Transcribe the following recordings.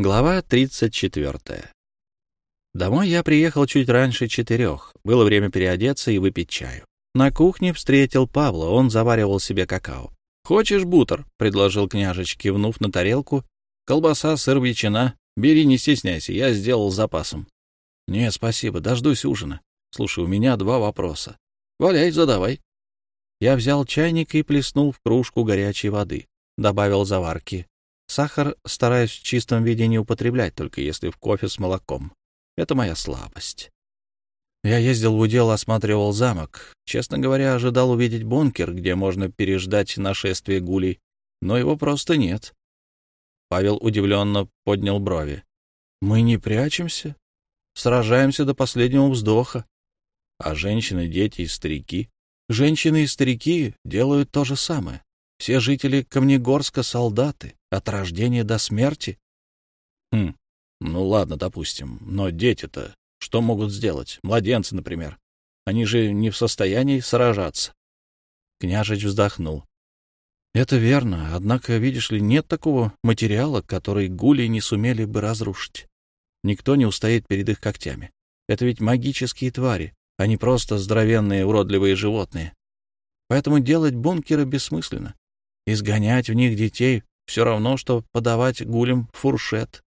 Глава 34. Домой я приехал чуть раньше четырех. Было время переодеться и выпить чаю. На кухне встретил Павла, он заваривал себе какао. «Хочешь бутер?» — предложил княжич, кивнув на тарелку. «Колбаса, сыр, ветчина. Бери, не стесняйся, я сделал запасом». «Не, спасибо, дождусь ужина. Слушай, у меня два вопроса. Валяй, задавай». Я взял чайник и плеснул в кружку горячей воды. Добавил заварки. Сахар стараюсь в чистом виде не употреблять, только если в кофе с молоком. Это моя слабость. Я ездил в удел, осматривал замок. Честно говоря, ожидал увидеть бункер, где можно переждать нашествие гулей, но его просто нет. Павел удивленно поднял брови. «Мы не прячемся, сражаемся до последнего вздоха. А женщины, дети и старики? Женщины и старики делают то же самое. Все жители Камнегорска — солдаты, от рождения до смерти. Хм, ну ладно, допустим. Но дети-то что могут сделать? Младенцы, например. Они же не в состоянии сражаться. Княжич вздохнул. Это верно, однако, видишь ли, нет такого материала, который гули не сумели бы разрушить. Никто не устоит перед их когтями. Это ведь магические твари, а не просто здоровенные уродливые животные. Поэтому делать бункеры бессмысленно. Изгонять в них детей все равно, что подавать гулям фуршет.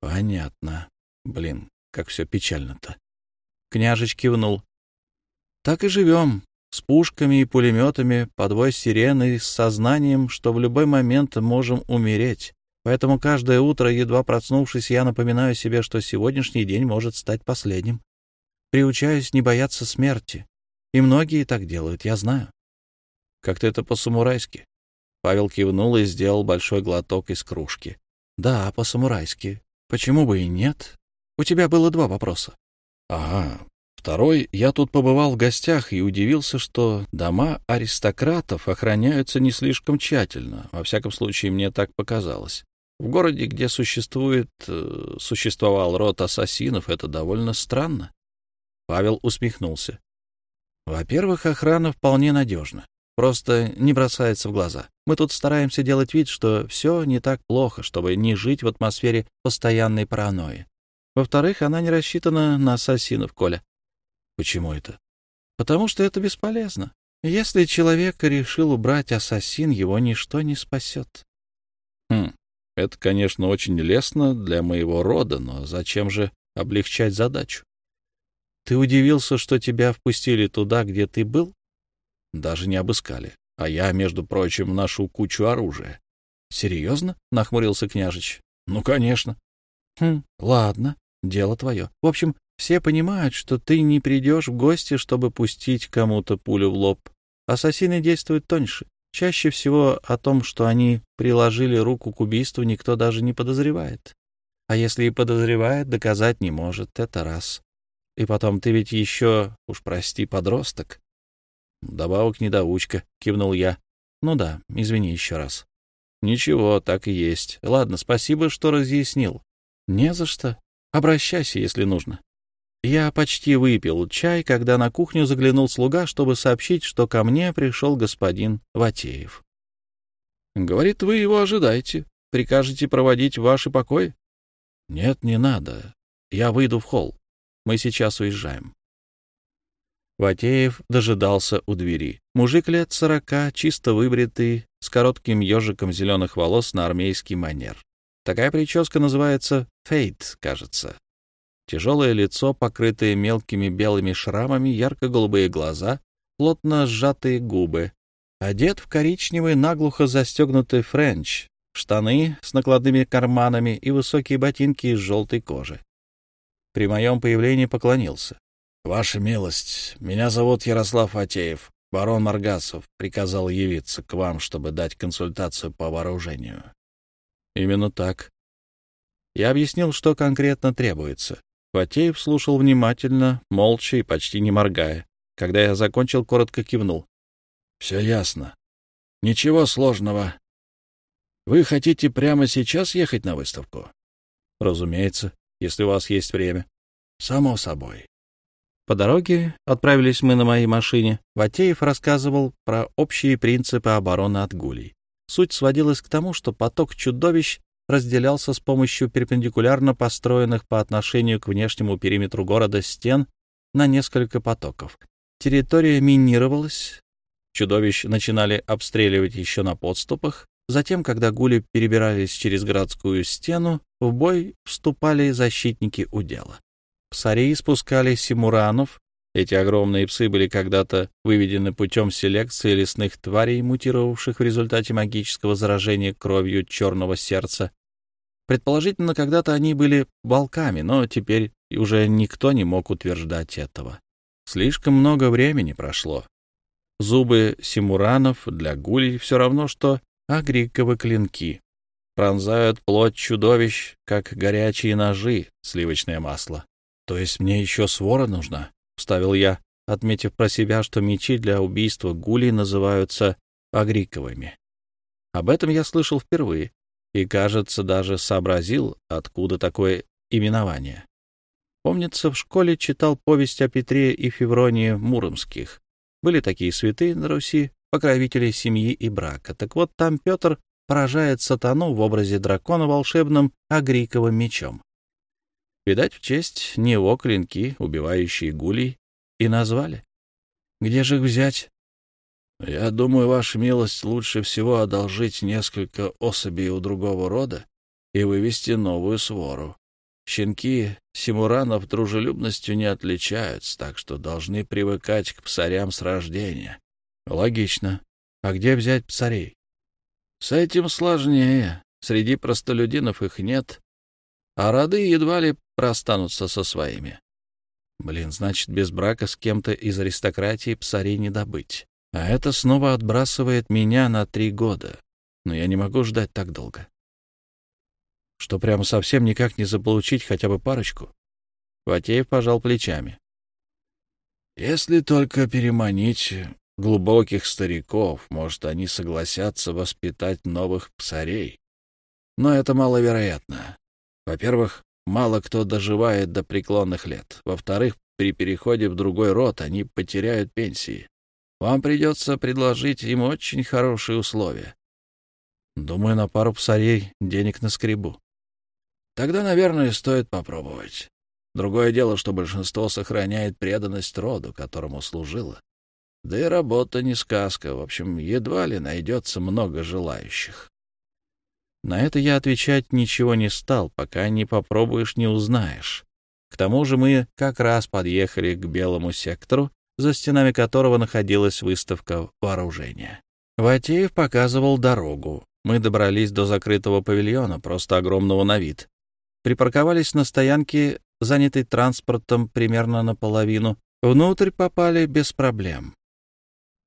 Понятно. Блин, как все печально-то. Княжич кивнул. Так и живем, с пушками и пулеметами, подвой сирены, с сознанием, что в любой момент можем умереть. Поэтому каждое утро, едва проснувшись, я напоминаю себе, что сегодняшний день может стать последним. Приучаюсь не бояться смерти. И многие так делают, я знаю. Как-то это по-самурайски. Павел кивнул и сделал большой глоток из кружки. «Да, по-самурайски. Почему бы и нет? У тебя было два вопроса». «Ага. Второй, я тут побывал в гостях и удивился, что дома аристократов охраняются не слишком тщательно. Во всяком случае, мне так показалось. В городе, где существует, э, существовал род ассасинов, это довольно странно». Павел усмехнулся. «Во-первых, охрана вполне надежна. Просто не бросается в глаза. Мы тут стараемся делать вид, что все не так плохо, чтобы не жить в атмосфере постоянной паранойи. Во-вторых, она не рассчитана на ассасинов, Коля. Почему это? Потому что это бесполезно. Если человек решил убрать ассасин, его ничто не спасет. Хм, это, конечно, очень лестно для моего рода, но зачем же облегчать задачу? Ты удивился, что тебя впустили туда, где ты был? Даже не обыскали. А я, между прочим, ношу кучу оружия. — Серьезно? — нахмурился княжич. — Ну, конечно. — Хм, ладно, дело твое. В общем, все понимают, что ты не придешь в гости, чтобы пустить кому-то пулю в лоб. Ассасины действуют тоньше. Чаще всего о том, что они приложили руку к убийству, никто даже не подозревает. А если и подозревает, доказать не может. Это раз. И потом, ты ведь еще, уж прости, подросток. Добавок недоучка, кивнул я. Ну да, извини еще раз. Ничего, так и есть. Ладно, спасибо, что разъяснил. Не за что. Обращайся, если нужно. Я почти выпил чай, когда на кухню заглянул слуга, чтобы сообщить, что ко мне пришел господин Ватеев. Говорит, вы его ожидаете. Прикажете проводить ваши покои? Нет, не надо. Я выйду в холл. Мы сейчас уезжаем. Ватеев дожидался у двери. Мужик лет сорока, чисто выбритый, с коротким ежиком зеленых волос на армейский манер. Такая прическа называется fade, кажется. Тяжелое лицо, покрытое мелкими белыми шрамами, ярко-голубые глаза, плотно сжатые губы. Одет в коричневый, наглухо застегнутый френч, штаны с накладными карманами и высокие ботинки из желтой кожи. При моем появлении поклонился. Ваша милость, меня зовут Ярослав Атеев. Барон Маргасов приказал явиться к вам, чтобы дать консультацию по вооружению. Именно так. Я объяснил, что конкретно требуется. Фатеев слушал внимательно, молча и почти не моргая. Когда я закончил, коротко кивнул. Все ясно. Ничего сложного. Вы хотите прямо сейчас ехать на выставку? Разумеется, если у вас есть время. Само собой. По дороге отправились мы на моей машине. Ватеев рассказывал про общие принципы обороны от гулей. Суть сводилась к тому, что поток чудовищ разделялся с помощью перпендикулярно построенных по отношению к внешнему периметру города стен на несколько потоков. Территория минировалась, чудовищ начинали обстреливать еще на подступах, затем, когда гули перебирались через городскую стену, в бой вступали защитники удела. Псари спускали симуранов, эти огромные псы были когда-то выведены путем селекции лесных тварей, мутировавших в результате магического заражения кровью черного сердца. Предположительно, когда-то они были волками, но теперь уже никто не мог утверждать этого. Слишком много времени прошло. Зубы симуранов для гулей все равно, что агриковы клинки. Пронзают плоть чудовищ, как горячие ножи, сливочное масло. То есть мне еще свора нужна? вставил я, отметив про себя, что мечи для убийства гулей называются агриковыми. Об этом я слышал впервые и, кажется, даже сообразил, откуда такое именование. Помнится, в школе читал повесть о Петре и Февронии Муромских. Были такие святые на Руси, покровители семьи и брака. Так вот, там Петр поражает сатану в образе дракона волшебным агриковым мечом. Видать, в честь него клинки, убивающие гулей, и назвали. Где же их взять? Я думаю, ваша милость, лучше всего одолжить несколько особей у другого рода и вывести новую свору. Щенки симуранов дружелюбностью не отличаются, так что должны привыкать к псарям с рождения. Логично. А где взять псарей? С этим сложнее. Среди простолюдинов их нет, а роды едва ли простанутся со своими. Блин, значит, без брака с кем-то из аристократии псарей не добыть. А это снова отбрасывает меня на три года. Но я не могу ждать так долго. Что прямо совсем никак не заполучить хотя бы парочку? Ватеев пожал плечами. Если только переманить глубоких стариков, может, они согласятся воспитать новых псарей. Но это маловероятно. Во-первых, мало кто доживает до преклонных лет. Во-вторых, при переходе в другой род они потеряют пенсии. Вам придется предложить им очень хорошие условия. Думаю, на пару псарей денег на скребу. Тогда, наверное, стоит попробовать. Другое дело, что большинство сохраняет преданность роду, которому служило. Да и работа не сказка. В общем, едва ли найдется много желающих. На это я отвечать ничего не стал, пока не попробуешь, не узнаешь. К тому же мы как раз подъехали к белому сектору, за стенами которого находилась выставка вооружения. Ватеев показывал дорогу. Мы добрались до закрытого павильона, просто огромного на вид. Припарковались на стоянке, занятой транспортом примерно наполовину. Внутрь попали без проблем.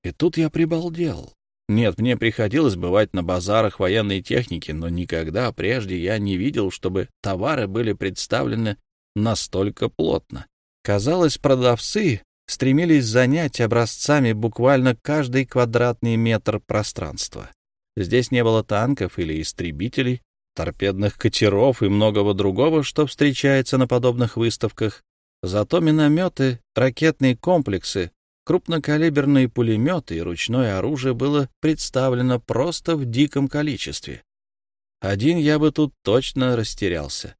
И тут я прибалдел. Нет, мне приходилось бывать на базарах военной техники, но никогда прежде я не видел, чтобы товары были представлены настолько плотно. Казалось, продавцы стремились занять образцами буквально каждый квадратный метр пространства. Здесь не было танков или истребителей, торпедных катеров и многого другого, что встречается на подобных выставках. Зато минометы, ракетные комплексы, Крупнокалиберные пулеметы и ручное оружие было представлено просто в диком количестве. Один я бы тут точно растерялся.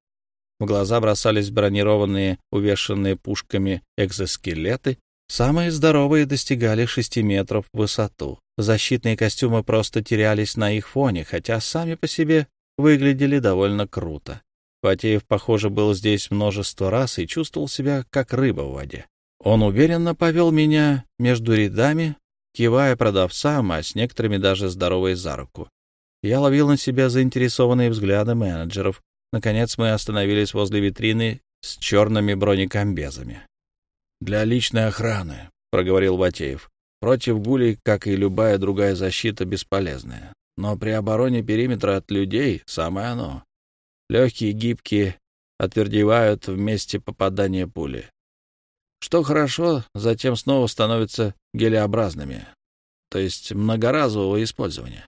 В глаза бросались бронированные, увешанные пушками экзоскелеты. Самые здоровые достигали шести метров в высоту. Защитные костюмы просто терялись на их фоне, хотя сами по себе выглядели довольно круто. Фатеев, похоже, был здесь множество раз и чувствовал себя как рыба в воде. Он уверенно повел меня между рядами, кивая продавцам, а с некоторыми даже здоровой за руку. Я ловил на себя заинтересованные взгляды менеджеров. Наконец мы остановились возле витрины с черными бронекомбезами. «Для личной охраны», — проговорил Ватеев. «Против гулей, как и любая другая защита, бесполезная. Но при обороне периметра от людей самое оно. Легкие, гибкие, отвердевают в месте попадания пули. Что хорошо, затем снова становятся гелеобразными, то есть многоразового использования.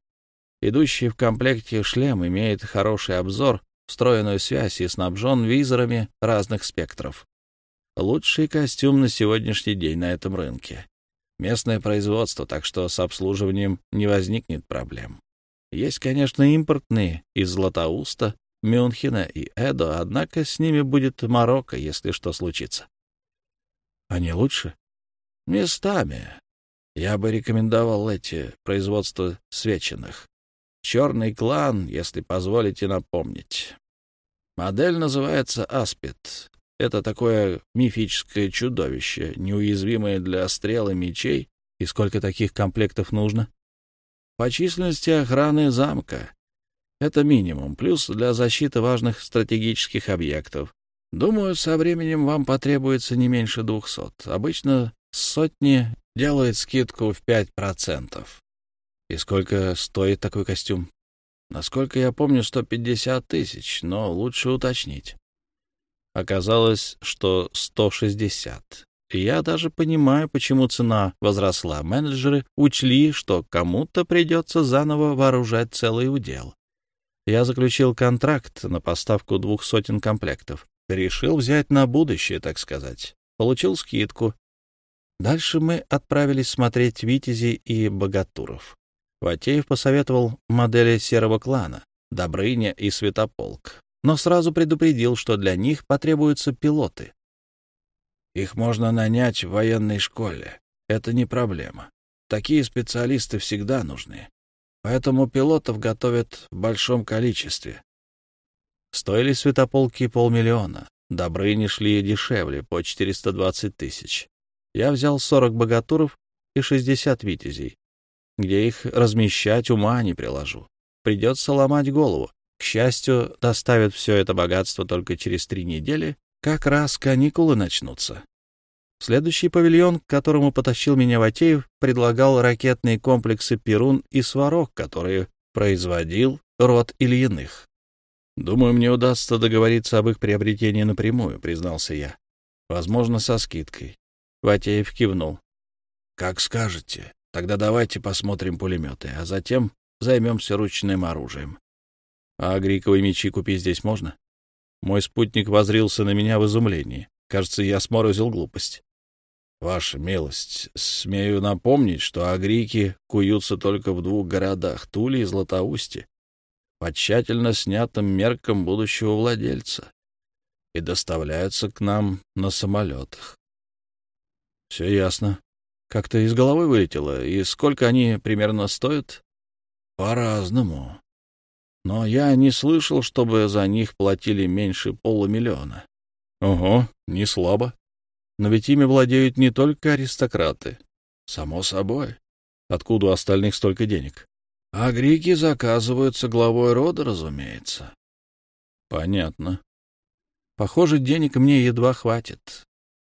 Идущий в комплекте шлем имеет хороший обзор, встроенную связь и снабжен визорами разных спектров. Лучший костюм на сегодняшний день на этом рынке. Местное производство, так что с обслуживанием не возникнет проблем. Есть, конечно, импортные из Златоуста, Мюнхена и Эдо, однако с ними будет Марокко, если что случится. Они лучше? Местами. Я бы рекомендовал эти производства свеченных. Черный клан, если позволите напомнить. Модель называется Аспид. Это такое мифическое чудовище, неуязвимое для стрел и мечей. И сколько таких комплектов нужно? По численности охраны замка. Это минимум, плюс для защиты важных стратегических объектов. Думаю, со временем вам потребуется не меньше двухсот. Обычно сотни делает скидку в пять процентов. И сколько стоит такой костюм? Насколько я помню, 150 тысяч, но лучше уточнить. Оказалось, что 160. И я даже понимаю, почему цена возросла. Менеджеры учли, что кому-то придется заново вооружать целый удел. Я заключил контракт на поставку двух сотен комплектов. Решил взять на будущее, так сказать. Получил скидку. Дальше мы отправились смотреть «Витязи» и «Богатуров». Ватеев посоветовал модели серого клана, Добрыня и Святополк но сразу предупредил, что для них потребуются пилоты. Их можно нанять в военной школе. Это не проблема. Такие специалисты всегда нужны. Поэтому пилотов готовят в большом количестве. Стоили светополки полмиллиона. Добрыни шли дешевле, по 420 тысяч. Я взял 40 богатуров и 60 витязей. Где их размещать, ума не приложу. Придется ломать голову. К счастью, доставят все это богатство только через три недели, как раз каникулы начнутся. Следующий павильон, к которому потащил меня Ватеев, предлагал ракетные комплексы «Перун» и «Сварог», которые производил род Ильиных. «Думаю, мне удастся договориться об их приобретении напрямую», — признался я. «Возможно, со скидкой». Ватеев кивнул. «Как скажете. Тогда давайте посмотрим пулеметы, а затем займемся ручным оружием. А гриковые мечи купить здесь можно? Мой спутник возрился на меня в изумлении. Кажется, я сморозил глупость. Ваша милость, смею напомнить, что агрики куются только в двух городах — Туле и Златоусте, по тщательно снятым меркам будущего владельца, и доставляются к нам на самолетах. Все ясно. Как-то из головы вылетело. И сколько они примерно стоят? По-разному но я не слышал, чтобы за них платили меньше полумиллиона. Ого, не слабо. Но ведь ими владеют не только аристократы. Само собой. Откуда у остальных столько денег? А греки заказываются главой рода, разумеется. Понятно. Похоже, денег мне едва хватит.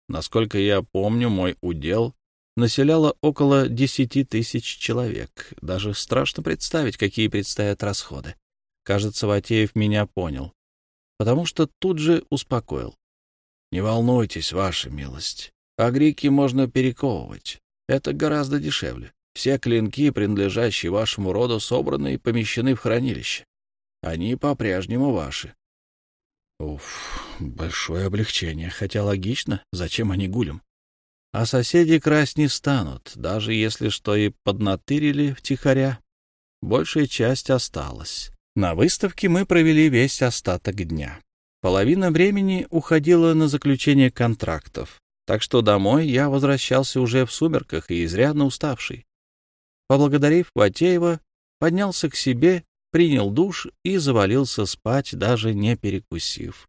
Насколько я помню, мой удел населяло около десяти тысяч человек. Даже страшно представить, какие предстоят расходы. Кажется, Ватеев меня понял, потому что тут же успокоил. — Не волнуйтесь, ваша милость. Агрики можно перековывать. Это гораздо дешевле. Все клинки, принадлежащие вашему роду, собраны и помещены в хранилище. Они по-прежнему ваши. Уф, большое облегчение, хотя логично, зачем они гулям? А соседи красть не станут, даже если что и поднатырили втихаря. Большая часть осталась. На выставке мы провели весь остаток дня. Половина времени уходила на заключение контрактов, так что домой я возвращался уже в сумерках и изрядно уставший. Поблагодарив Ватеева, поднялся к себе, принял душ и завалился спать, даже не перекусив.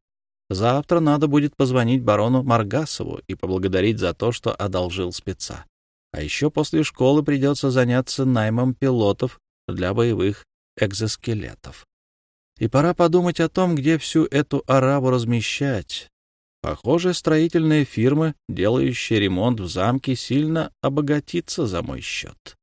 Завтра надо будет позвонить барону Маргасову и поблагодарить за то, что одолжил спеца. А еще после школы придется заняться наймом пилотов для боевых экзоскелетов. И пора подумать о том, где всю эту араву размещать. Похоже, строительная фирма, делающая ремонт в замке, сильно обогатится за мой счет.